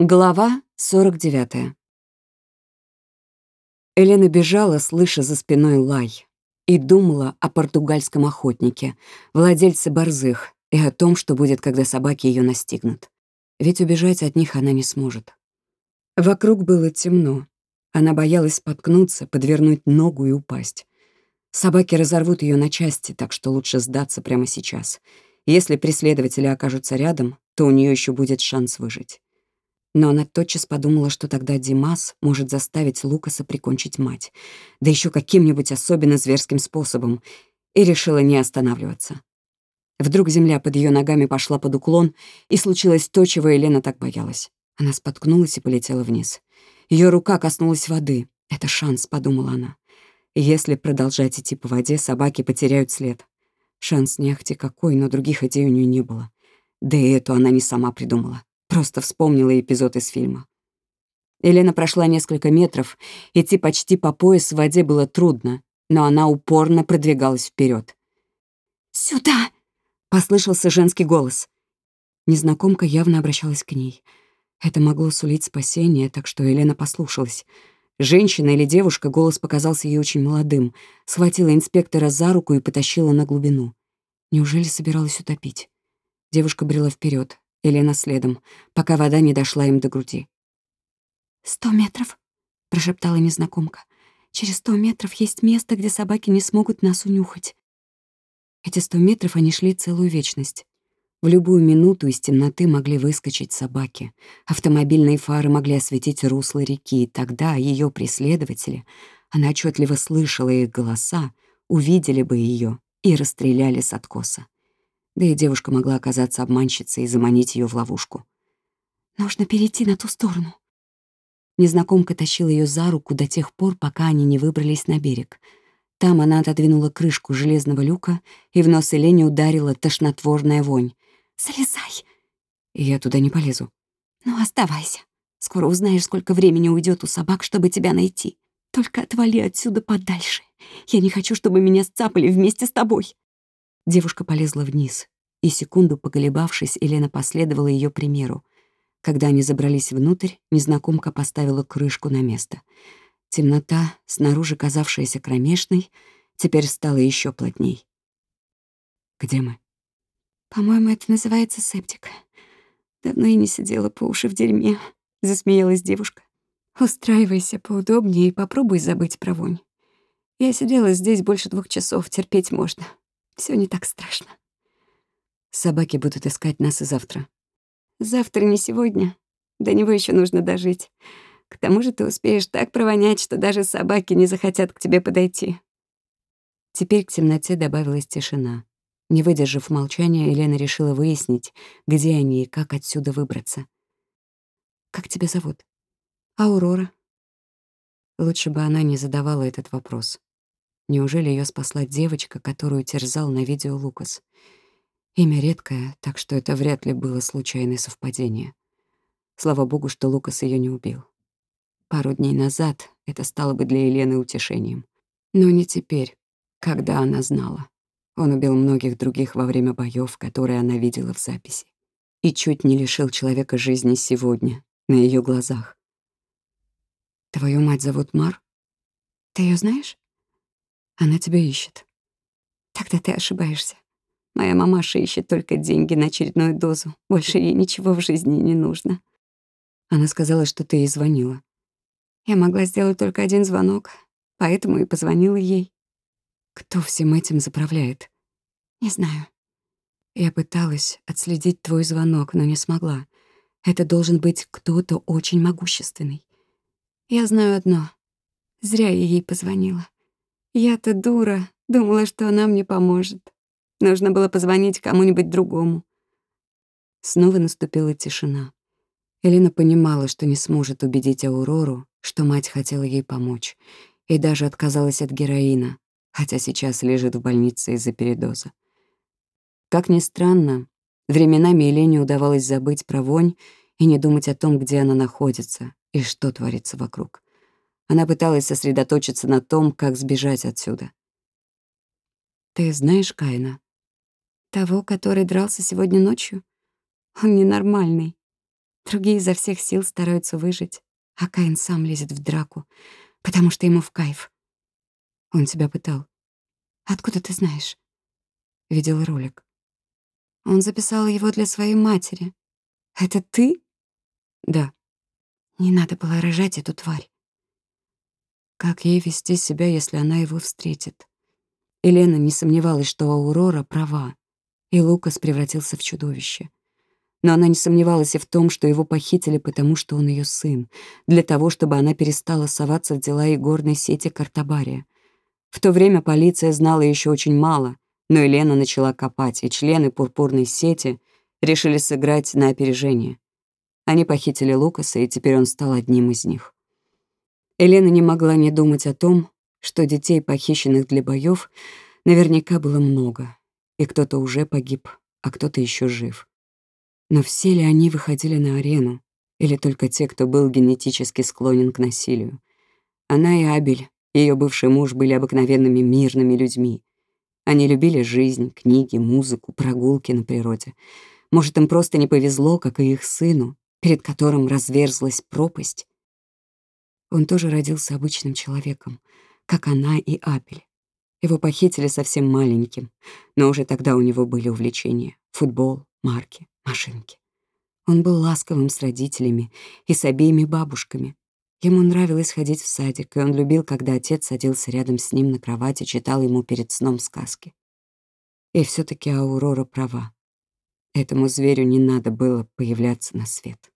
Глава 49. Елена бежала, слыша за спиной лай, и думала о португальском охотнике, владельце борзых, и о том, что будет, когда собаки ее настигнут. Ведь убежать от них она не сможет. Вокруг было темно. Она боялась споткнуться, подвернуть ногу и упасть. Собаки разорвут ее на части, так что лучше сдаться прямо сейчас. Если преследователи окажутся рядом, то у нее еще будет шанс выжить. Но она тотчас подумала, что тогда Димас может заставить Лукаса прикончить мать, да еще каким-нибудь особенно зверским способом, и решила не останавливаться. Вдруг земля под ее ногами пошла под уклон, и случилось то, чего Елена так боялась. Она споткнулась и полетела вниз. Ее рука коснулась воды. «Это шанс», — подумала она. «Если продолжать идти по воде, собаки потеряют след». Шанс не ахти какой, но других идей у нее не было. Да и эту она не сама придумала. Просто вспомнила эпизод из фильма. Елена прошла несколько метров, идти почти по пояс в воде было трудно, но она упорно продвигалась вперед. «Сюда!» — послышался женский голос. Незнакомка явно обращалась к ней. Это могло сулить спасение, так что Елена послушалась. Женщина или девушка, голос показался ей очень молодым, схватила инспектора за руку и потащила на глубину. Неужели собиралась утопить? Девушка брела вперед, Елена следом, пока вода не дошла им до груди. «Сто метров», — прошептала незнакомка. «Через сто метров есть место, где собаки не смогут нас унюхать». Эти сто метров они шли целую вечность. В любую минуту из темноты могли выскочить собаки. Автомобильные фары могли осветить русло реки, и тогда ее преследователи, она отчетливо слышала их голоса, увидели бы ее и расстреляли с откоса. Да и девушка могла оказаться обманщицей и заманить ее в ловушку. «Нужно перейти на ту сторону». Незнакомка тащила ее за руку до тех пор, пока они не выбрались на берег. Там она отодвинула крышку железного люка, и в нос Елене ударила тошнотворная вонь. «Залезай!» «Я туда не полезу». «Ну, оставайся. Скоро узнаешь, сколько времени уйдет у собак, чтобы тебя найти. Только отвали отсюда подальше. Я не хочу, чтобы меня сцапали вместе с тобой». Девушка полезла вниз, и секунду поколебавшись, Елена последовала ее примеру. Когда они забрались внутрь, незнакомка поставила крышку на место. Темнота, снаружи казавшаяся кромешной, теперь стала еще плотней. «Где мы?» «По-моему, это называется септик. Давно я не сидела по уши в дерьме», — засмеялась девушка. «Устраивайся поудобнее и попробуй забыть про вонь. Я сидела здесь больше двух часов, терпеть можно. Все не так страшно. Собаки будут искать нас и завтра. Завтра не сегодня. До него еще нужно дожить. К тому же ты успеешь так провонять, что даже собаки не захотят к тебе подойти. Теперь к темноте добавилась тишина. Не выдержав молчания, Елена решила выяснить, где они и как отсюда выбраться. «Как тебя зовут?» «Аурора». Лучше бы она не задавала этот вопрос. Неужели ее спасла девочка, которую терзал на видео Лукас? Имя редкое, так что это вряд ли было случайное совпадение. Слава богу, что Лукас ее не убил. Пару дней назад это стало бы для Елены утешением. Но не теперь, когда она знала. Он убил многих других во время боев, которые она видела в записи. И чуть не лишил человека жизни сегодня, на ее глазах. «Твою мать зовут Мар? Ты ее знаешь?» Она тебя ищет. Тогда ты ошибаешься. Моя мамаша ищет только деньги на очередную дозу. Больше ей ничего в жизни не нужно. Она сказала, что ты ей звонила. Я могла сделать только один звонок, поэтому и позвонила ей. Кто всем этим заправляет? Не знаю. Я пыталась отследить твой звонок, но не смогла. Это должен быть кто-то очень могущественный. Я знаю одно. Зря я ей позвонила. Я-то дура, думала, что она мне поможет. Нужно было позвонить кому-нибудь другому. Снова наступила тишина. Элина понимала, что не сможет убедить Аурору, что мать хотела ей помочь, и даже отказалась от героина, хотя сейчас лежит в больнице из-за передоза. Как ни странно, временами Елене удавалось забыть про вонь и не думать о том, где она находится и что творится вокруг. Она пыталась сосредоточиться на том, как сбежать отсюда. «Ты знаешь Каина?» «Того, который дрался сегодня ночью? Он ненормальный». Другие изо всех сил стараются выжить, а Каин сам лезет в драку, потому что ему в кайф. Он тебя пытал. Откуда ты знаешь? Видел ролик. Он записал его для своей матери. Это ты? Да. Не надо было рожать эту тварь. Как ей вести себя, если она его встретит? Елена не сомневалась, что Аурора права, и Лукас превратился в чудовище. Но она не сомневалась и в том, что его похитили, потому что он ее сын, для того, чтобы она перестала соваться в дела игорной сети Картабария. В то время полиция знала еще очень мало, но Елена начала копать, и члены пурпурной сети решили сыграть на опережение. Они похитили Лукаса, и теперь он стал одним из них. Елена не могла не думать о том, что детей, похищенных для боев, наверняка было много, и кто-то уже погиб, а кто-то еще жив. Но все ли они выходили на арену? Или только те, кто был генетически склонен к насилию? Она и Абель, ее бывший муж, были обыкновенными мирными людьми. Они любили жизнь, книги, музыку, прогулки на природе. Может, им просто не повезло, как и их сыну, перед которым разверзлась пропасть? Он тоже родился обычным человеком, как она и Абель. Его похитили совсем маленьким, но уже тогда у него были увлечения — футбол, марки, машинки. Он был ласковым с родителями и с обеими бабушками. Ему нравилось ходить в садик, и он любил, когда отец садился рядом с ним на кровати, читал ему перед сном сказки. И все таки Аурора права. Этому зверю не надо было появляться на свет.